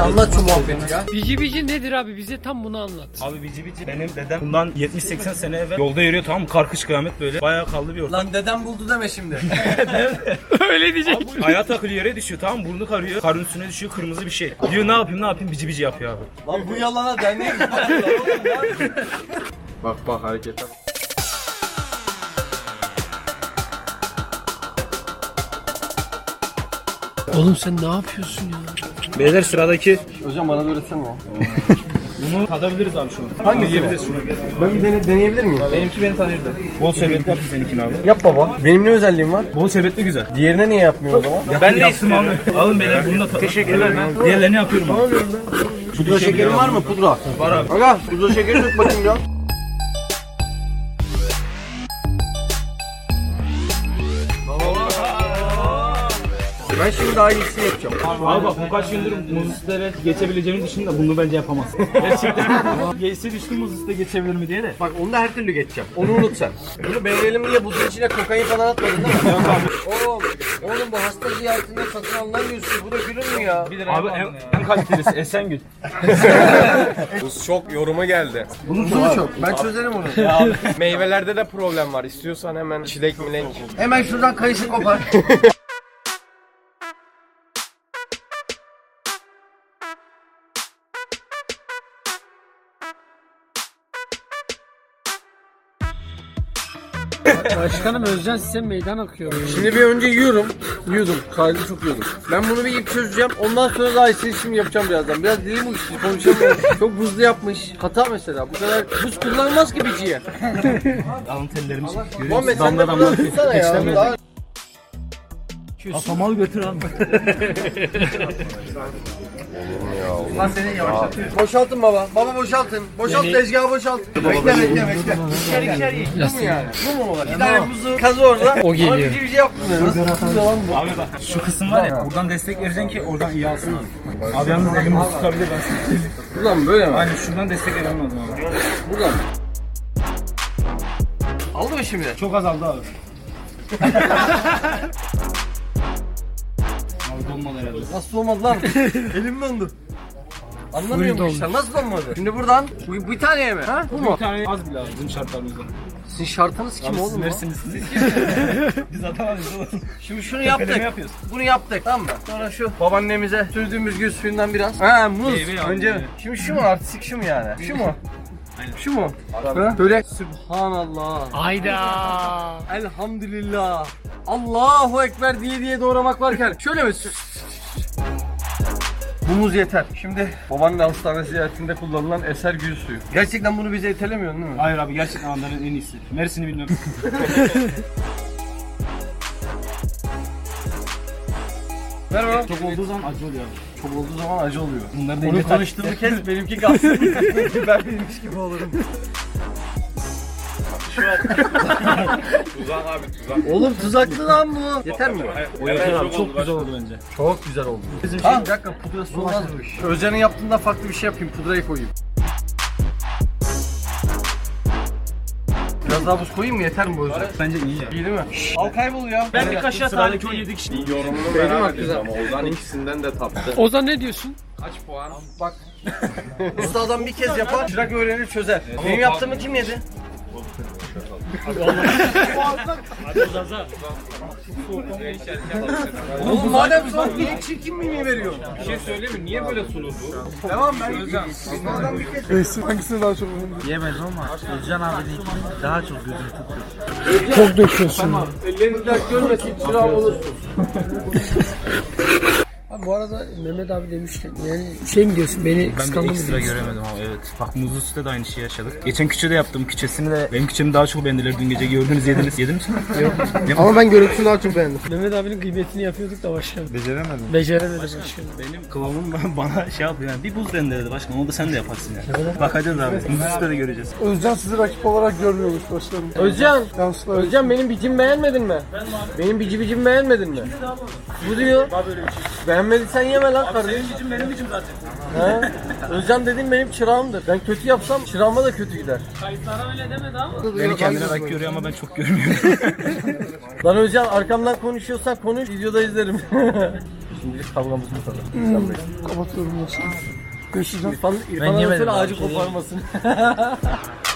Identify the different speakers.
Speaker 1: Anlat şu muhabbeti ya.
Speaker 2: Bici bici nedir abi? Bize tam bunu anlat.
Speaker 3: Abi bici bici benim dedem bundan 70-80 sene evvel yolda yürüyor tamam mı? Karkış kıyamet böyle. Bayağı kaldı bir ortam.
Speaker 1: Lan dedem buldu deme şimdi.
Speaker 2: Öyle diyecek.
Speaker 3: Ayağı takılıyor yere düşüyor tamam mı? Burnu karıyor. Karın üstüne düşüyor kırmızı bir şey. Diyor ne yapayım ne yapayım bici bici yapıyor abi.
Speaker 1: Lan bu yalana derneğe gidiyor.
Speaker 4: Bak bak harekete. bak.
Speaker 2: Oğlum sen ne yapıyorsun ya?
Speaker 3: Beyler sıradaki
Speaker 1: Hocam bana da öğretsene ya.
Speaker 3: bunu tadabiliriz abi şunu.
Speaker 1: Hangisi?
Speaker 3: Yiyebiliriz şunu.
Speaker 1: Ben bir dene, deneyebilir miyim?
Speaker 3: Benimki beni tanırdı. Bol şerbetli yaptım seninkini abi.
Speaker 1: Yap baba. Benim ne özelliğim var?
Speaker 3: Bol şerbetli güzel.
Speaker 1: Diğerine niye yapmıyor o zaman?
Speaker 3: Ben de yaptım abi. Alın beyler bunu da Teşekkürler. Diğerlerini yapıyorum abi.
Speaker 1: Pudra şekerin var mı pudra?
Speaker 3: Var abi.
Speaker 1: Aga pudra şekeri dök bakayım ya. Ben şimdi daha iyisini yapacağım.
Speaker 3: Abi bak bu kaç gündür muz üstüne geçebileceğimi düşündüm de bunu bence yapamazsın. Gerçekten. Geçse düştüm muz üstüne geçebilir mi diye de.
Speaker 1: Bak onu da her türlü geçeceğim. Onu unut sen. Bunu beğenelim diye buzun içine kokain falan atmadın değil mi? oğlum, oğlum bu hasta ziyaretinde satın alınan yüzsüz. Bu da gülür mü ya?
Speaker 3: Abi en, en kalitelisi Esengül.
Speaker 4: Bu çok yoruma geldi.
Speaker 1: Bunu mu çok? Ben çözerim onu.
Speaker 4: Meyvelerde de problem var. İstiyorsan hemen çilek milek.
Speaker 1: Hemen şuradan kayısı kopar.
Speaker 2: Başkanım Özcan size meydan akıyor.
Speaker 1: Şimdi bir önce yiyorum. Yiyordum. Kalbi çok yiyordum. Ben bunu bir ilk çözeceğim. Ondan sonra daha iletişim yapacağım birazdan. Biraz dilim uçtu. Konuşamıyorum. çok hızlı yapmış. Hata mesela. Bu kadar buz kullanmaz ki biciye.
Speaker 3: Alın tellerimiz görüyoruz.
Speaker 1: Muhammed sen de damla. damla. Daha...
Speaker 3: 200. Atamal götür abi. Lan seni yavaşlatıyor.
Speaker 1: Boşaltın baba. Baba boşaltın. Boşalt yani... tezgahı boşalt. Bekle bekle bekle. İçer içer. Bu mu yani? Bu mu olay? Bir tane buzu kazı orada.
Speaker 2: O geliyor.
Speaker 1: Ama bir şey yapmıyoruz.
Speaker 3: Abi bak şu kısım var ya buradan destek vereceksin ki oradan iyi alsın abi. Abi yalnız elimi tutabilir ben
Speaker 1: Buradan böyle mi?
Speaker 3: Aynen şuradan destek vermem lazım abi.
Speaker 1: Buradan. Aldı mı şimdi?
Speaker 3: Çok azaldı abi. Abi donmadı herhalde.
Speaker 1: Nasıl olmadı lan? Elim dondu. Anlamıyor musun sen? Nasıl donmadı? Şimdi buradan bu bir taneye mi? Ha? Bu mu?
Speaker 3: Bir tane az bile bizim şartlarımızda.
Speaker 1: Sizin şartınız kim
Speaker 3: Abi
Speaker 1: oğlum
Speaker 3: versiniz siz. Biz atamayız oğlum.
Speaker 1: Şimdi şunu yaptık. Bunu yaptık tamam mı? Sonra şu babaannemize sürdüğümüz gül suyundan biraz. Ha muz.
Speaker 3: Meyve
Speaker 1: Önce
Speaker 3: meyve.
Speaker 1: şimdi şu mu artistik şu mu yani? Şu mu? Şu mu? Böyle Sübhanallah.
Speaker 2: Hayda.
Speaker 1: Elhamdülillah. Allahu Ekber diye diye doğramak varken şöyle mi? Bu muz yeter. Şimdi babaanne hastane ziyaretinde kullanılan eser gül suyu. Gerçekten bunu bize itelemiyorsun değil mi?
Speaker 3: Hayır abi gerçekten onların en iyisi. Neresini bilmiyorum.
Speaker 1: Ver bana.
Speaker 3: Çok olduğu zaman acı oluyor abi.
Speaker 1: Çok olduğu zaman acı oluyor.
Speaker 3: Bunları da
Speaker 1: Onu konuştuğumu kes benimki kalsın. ben benimmiş gibi olurum.
Speaker 4: Tuzak abi tuzak.
Speaker 1: Oğlum tuzaklı lan bu. Yeter mi?
Speaker 3: O yeter abi çok güzel oldu bence.
Speaker 1: Çok güzel oldu. Bizim şey, bir dakika pudrası olmazmış. Özcan'ın yaptığında farklı bir şey yapayım. Pudrayı koyayım. Biraz daha buz koyayım mı? Yeter mi bu Özcan?
Speaker 3: Bence iyi ya.
Speaker 1: İyi değil mi? Al kaybol ya.
Speaker 3: Ben bir kaşığa talip 17 kişi.
Speaker 4: Yorumunu merak ediyorum ama Ozan ikisinden de taptı.
Speaker 2: Ozan ne diyorsun?
Speaker 4: Kaç puan?
Speaker 1: Bak. Usta adam bir kez yapar, çırak öğrenir çözer. Benim yaptığımı kim yedi? Oğlum madem soğuk niye çirkin mimi veriyorsun?
Speaker 4: Bir şey söyleyeyim mi? Niye böyle sulu bu?
Speaker 1: Tamam ben Usta adam bir kez
Speaker 5: Yemedim ama Özcan abi de daha çok gözümü tuttu.
Speaker 2: Çok döküyorsun.
Speaker 1: ellerini dert görmesin çırak olursun.
Speaker 2: Abi bu arada Mehmet abi demişken yani şey mi diyorsun beni
Speaker 3: Ben
Speaker 2: kıskandın mı
Speaker 3: ekstra
Speaker 2: diyorsun?
Speaker 3: göremedim ama evet. Bak muzlu üstte de aynı şeyi yaşadık. Geçen küçüğü de yaptım. Küçesini de benim küçemi daha çok beğendiler dün gece gördünüz yediniz. Yediniz mi? Yok.
Speaker 1: Ama ben görüntüsünü daha çok beğendim.
Speaker 2: Mehmet abinin kıymetini yapıyorduk da başkanım.
Speaker 5: Beceremedim.
Speaker 2: Beceremedim başkanım.
Speaker 3: Benim kıvamım bana şey yapıyor yani bir buz rendeledi başkan onu da sen de yaparsın yani. Bakacağız abi. Muz üstte de göreceğiz.
Speaker 6: Özcan sizi rakip olarak görmüyormuş başkanım.
Speaker 1: Özcan,
Speaker 6: Yanlışlıkla
Speaker 1: Özcan benim bicim beğenmedin mi? Benim bici bicim beğenmedin mi? Bu diyor. Beğenmedin Yemediysen yeme lan kardeşim.
Speaker 3: için benim için zaten.
Speaker 1: He? Özcan dediğim benim çırağımdır. Ben kötü yapsam çırağıma da kötü gider.
Speaker 3: Kayıtlara öyle demedi ama.
Speaker 1: Beni
Speaker 3: Kendine bak görüyor ama ben çok görmüyorum.
Speaker 1: Lan Özcan arkamdan konuşuyorsan konuş videoda izlerim. Şimdilik kavgamız bu kadar. Sen.
Speaker 6: Kapatıyorum yoksa.
Speaker 1: İrfan, İrfan'a
Speaker 5: yemedim
Speaker 1: söyle
Speaker 5: abi,
Speaker 1: ağacı
Speaker 5: şey
Speaker 1: koparmasın.